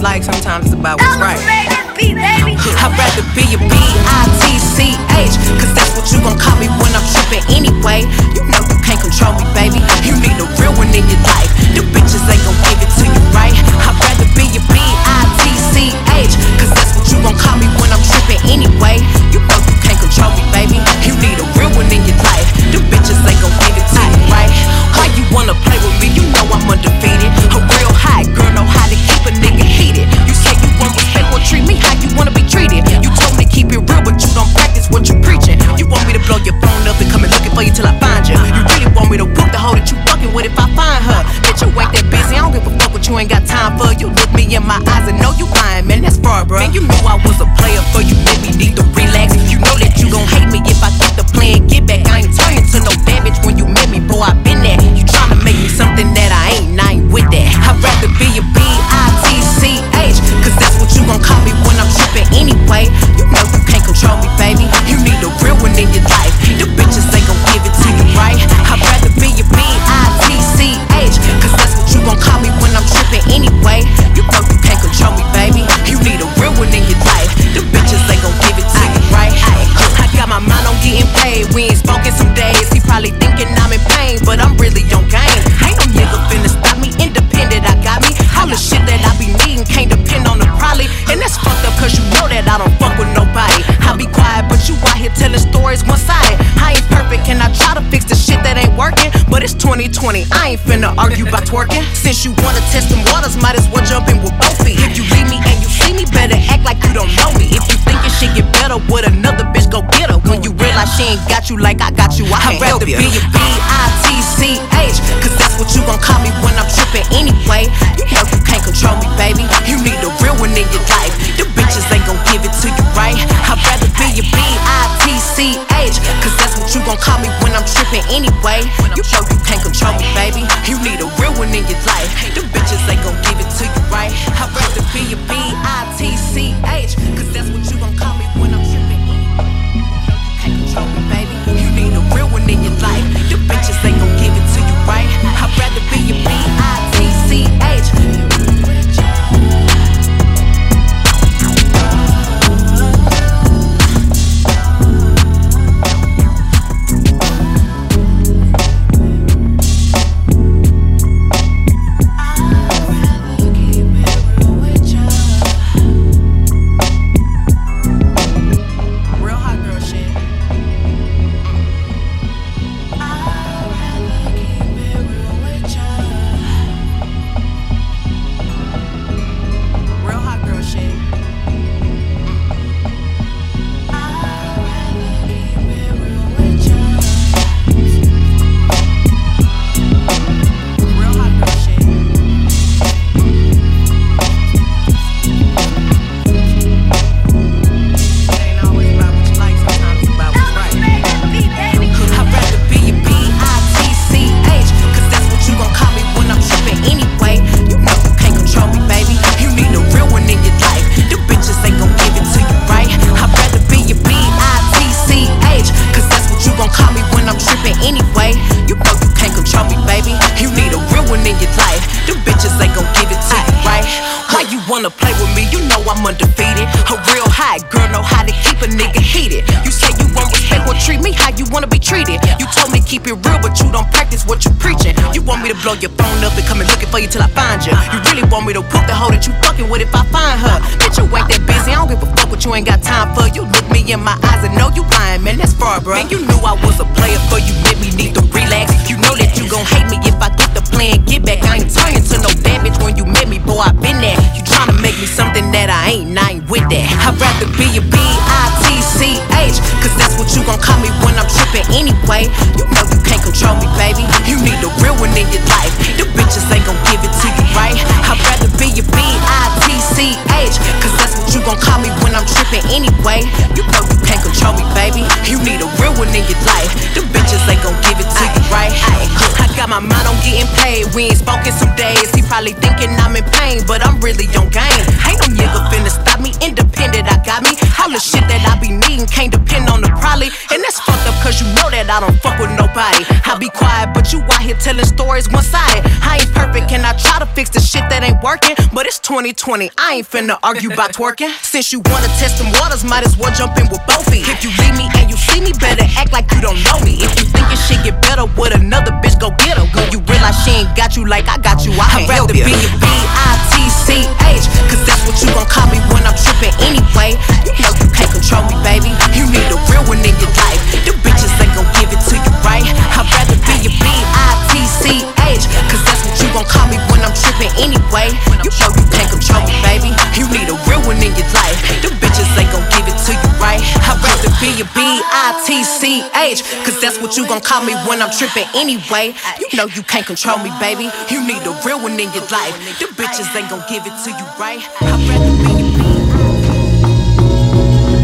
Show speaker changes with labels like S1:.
S1: dislike, sometimes about what's right. I'd rather be a B-I-T-C-H, cause that's what you gon' call me when I'm trippin' anyway. You know you can't control me, baby. time for you. Look me in my eyes and know you lying, man. That's far, bro. Man, you knew I was a player for you. baby. need to relax. You know that you gon' hate me if I thought the plan, get back. I ain't turning to no damage when you met me, bro. I been there. 2020, I ain't finna argue about twerking. Since you wanna test them waters, might as well jump in with both feet. If you leave me and you see me, better act like you don't know me. If you think your shit get better with another bitch, go get her. When you realize she ain't got you like I got you, I
S2: I'd
S1: can't help
S2: rather
S1: you.
S2: be
S1: a B-I-T-C-H, cause that's what you gon' call me when I'm trippin' anyway. You know you can't control me, baby. You need a real one in your life. The bitches ain't gon' wanna play with me? You know I'm undefeated. A real hot girl know how to keep a nigga heated. You say you won't respect or treat me how you wanna be treated. You told me keep it real but you don't practice what you preaching. You want me to blow your phone up and come and looking for you till I find you You really want me to whoop the hoe that you fucking with if I find her? Bitch you ain't that busy, I don't give a fuck what you ain't got time for. You look me in my eyes and know you lying, man that's far bro Man you knew I was a player but you made me need to relax. You know that you gon' hate me if I get the plan, get back. I ain't turning to no damage when you met me, boy I been there me something that I ain't, and I ain't with that. I'd rather be a B-I-T-C-H Cause that's what you gon' call me when I'm trippin' anyway. You know you can't control me, baby. You need a real one in your life. The bitches ain't gon' give it to you, right? I'd rather be a B-I-T-C-H Cause that's what you gon' call me when I'm trippin' anyway. You know you can't control me, baby. You need a real one in your life. The bitches ain't gon' give it to you, right? Got my mind on getting paid. We ain't spoken some days. He probably thinking I'm in pain But I'm really on game. Ain't no nigga finna stop me. Independent, I got me All the shit that I be needing. Can't depend on the probably. And that's fucked up cause you know that I don't fuck with nobody. I be quiet but you out here telling stories one-sided. I ain't perfect and I try to fix the shit that ain't working. But it's 2020 I ain't finna argue about twerking. Since you wanna test them waters Might as well jump in with both feet. If you leave me and you see me Better act like you don't know me. If you think your shit get better with another bitch Go get her. When you realize she ain't got you like I got you I
S2: I'd rather be
S1: a B-I-T-C-H Cause that's what you B-I-T-C-H Cause that's what you gon' call me when I'm trippin' anyway. You know you can't control me, baby. You need a real one in your life. The bitches ain't gon' give it to you, right? I'd rather be